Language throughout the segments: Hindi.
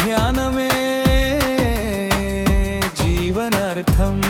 ध्यानमे जीवनार्थम्।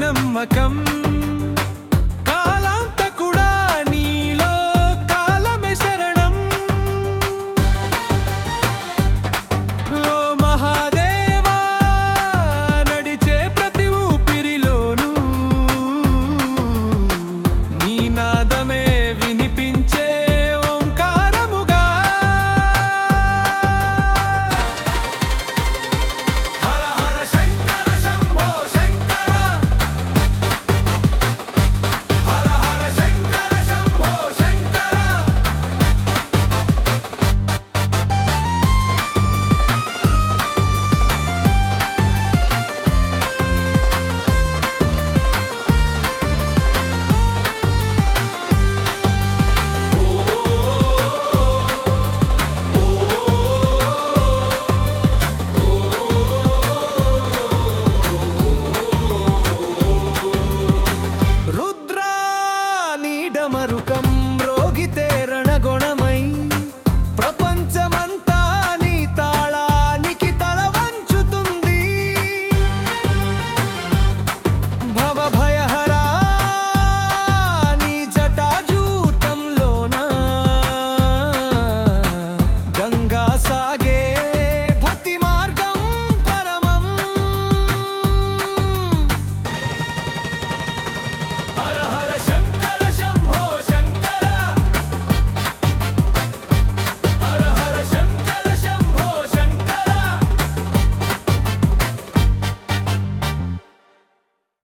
नम्मकम्